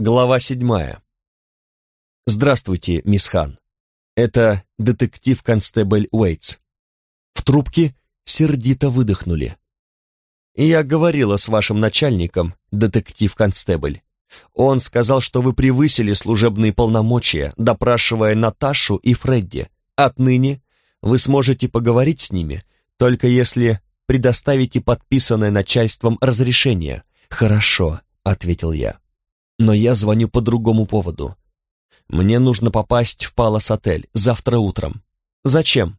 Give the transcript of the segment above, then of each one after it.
Глава седьмая. Здравствуйте, мисс Хан. Это детектив-констебль Уэйтс. В трубке сердито выдохнули. Я говорила с вашим начальником, детектив-констебль. Он сказал, что вы превысили служебные полномочия, допрашивая Наташу и Фредди. Отныне вы сможете поговорить с ними, только если предоставите подписанное начальством разрешение. Хорошо, ответил я. Но я звоню по другому поводу. Мне нужно попасть в Палас-отель завтра утром. Зачем?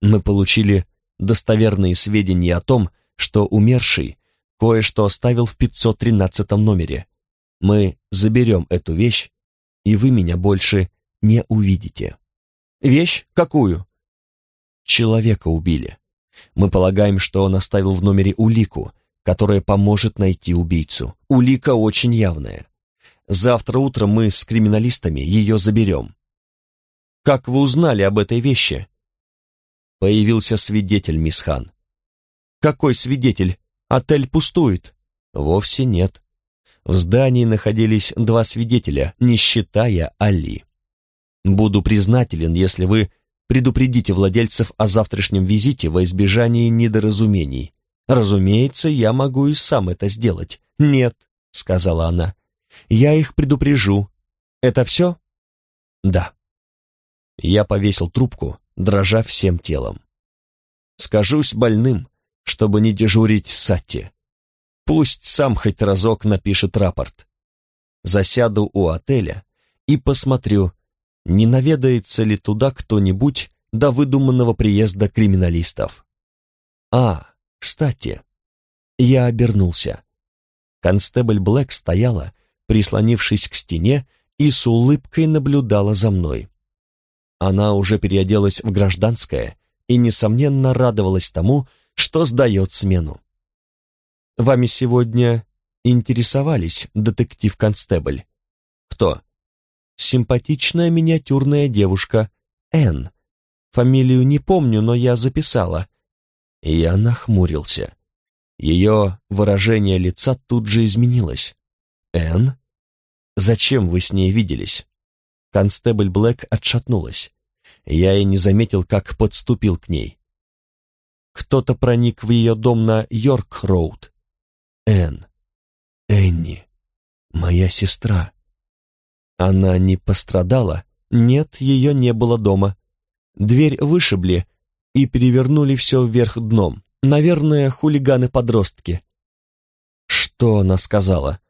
Мы получили достоверные сведения о том, что умерший кое-что оставил в 513 номере. Мы заберем эту вещь, и вы меня больше не увидите. Вещь какую? Человека убили. Мы полагаем, что он оставил в номере улику, которая поможет найти убийцу. Улика очень явная. Завтра утром мы с криминалистами ее заберем. Как вы узнали об этой вещи? Появился свидетель, мисс Хан. Какой свидетель? Отель пустует. Вовсе нет. В здании находились два свидетеля, не считая Али. Буду признателен, если вы предупредите владельцев о завтрашнем визите во избежание недоразумений. Разумеется, я могу и сам это сделать. Нет, сказала она. Я их предупрежу. Это все? Да. Я повесил трубку, дрожа всем телом. Скажусь больным, чтобы не дежурить Сатти. Пусть сам хоть разок напишет рапорт. Засяду у отеля и посмотрю, не наведается ли туда кто-нибудь до выдуманного приезда криминалистов. А, кстати, я обернулся. Констебль Блэк стояла, прислонившись к стене, и с улыбкой наблюдала за мной. Она уже переоделась в гражданское и, несомненно, радовалась тому, что сдает смену. «Вами сегодня интересовались, детектив-констебль?» «Кто?» «Симпатичная миниатюрная девушка, Энн. Фамилию не помню, но я записала». Я нахмурился. Ее выражение лица тут же изменилось. «Энн? Зачем вы с ней виделись?» Констебль Блэк отшатнулась. Я и не заметил, как подступил к ней. Кто-то проник в ее дом на Йорк-Роуд. Энн. Энни. Моя сестра. Она не пострадала? Нет, ее не было дома. Дверь вышибли и перевернули все вверх дном. Наверное, хулиганы-подростки. Что она сказала?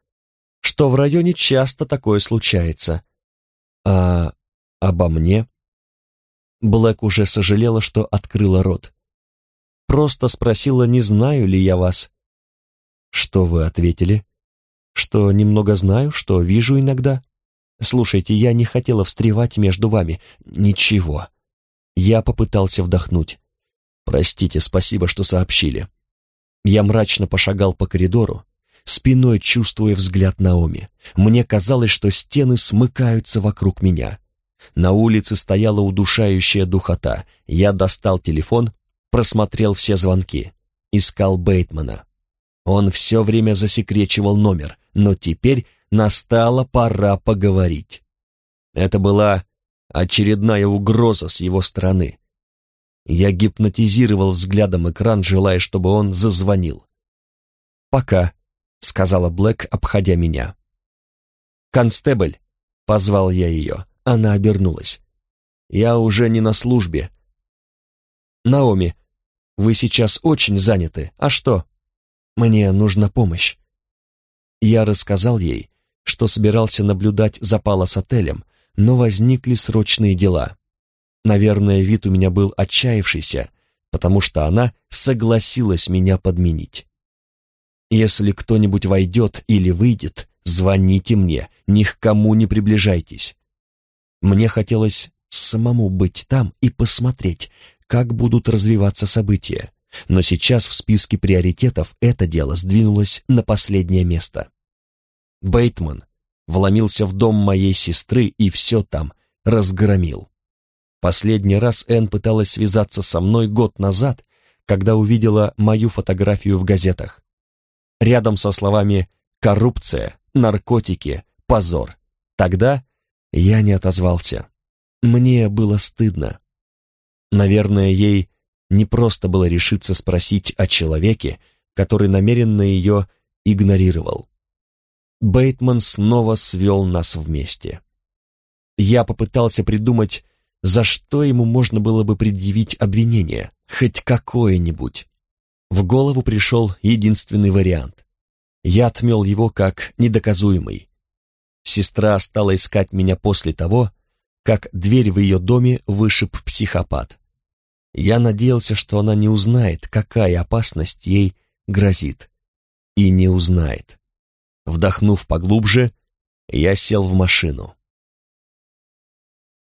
Что в районе часто такое случается. А обо мне? Блэк уже сожалела, что открыла рот. Просто спросила, не знаю ли я вас. Что вы ответили? Что немного знаю, что вижу иногда. Слушайте, я не хотела встревать между вами. Ничего. Я попытался вдохнуть. Простите, спасибо, что сообщили. Я мрачно пошагал по коридору, спиной чувствуя взгляд Наоми. Мне казалось, что стены смыкаются вокруг меня. На улице стояла удушающая духота. Я достал телефон, просмотрел все звонки. Искал Бейтмана. Он все время засекречивал номер, но теперь настала пора поговорить. Это была очередная угроза с его стороны. Я гипнотизировал взглядом экран, желая, чтобы он зазвонил. «Пока», — сказала Блэк, обходя меня. «Констебль», — позвал я ее. Она обернулась. «Я уже не на службе». «Наоми, вы сейчас очень заняты. А что?» «Мне нужна помощь». Я рассказал ей, что собирался наблюдать за Палас-отелем, но возникли срочные дела. Наверное, вид у меня был отчаявшийся, потому что она согласилась меня подменить. Если кто-нибудь войдет или выйдет, звоните мне, ни к кому не приближайтесь. Мне хотелось самому быть там и посмотреть, как будут развиваться события, но сейчас в списке приоритетов это дело сдвинулось на последнее место. Бейтман вломился в дом моей сестры и все там разгромил. Последний раз Энн пыталась связаться со мной год назад, когда увидела мою фотографию в газетах. Рядом со словами «коррупция», «наркотики», позор. Тогда я не отозвался. Мне было стыдно. Наверное, ей не просто было решиться спросить о человеке, который намеренно ее игнорировал. Бейтман снова свел нас вместе. Я попытался придумать, за что ему можно было бы предъявить обвинение, хоть какое-нибудь. В голову пришел единственный вариант. Я отмел его как недоказуемый. Сестра стала искать меня после того, как дверь в ее доме вышиб психопат. Я надеялся, что она не узнает, какая опасность ей грозит. И не узнает. Вдохнув поглубже, я сел в машину.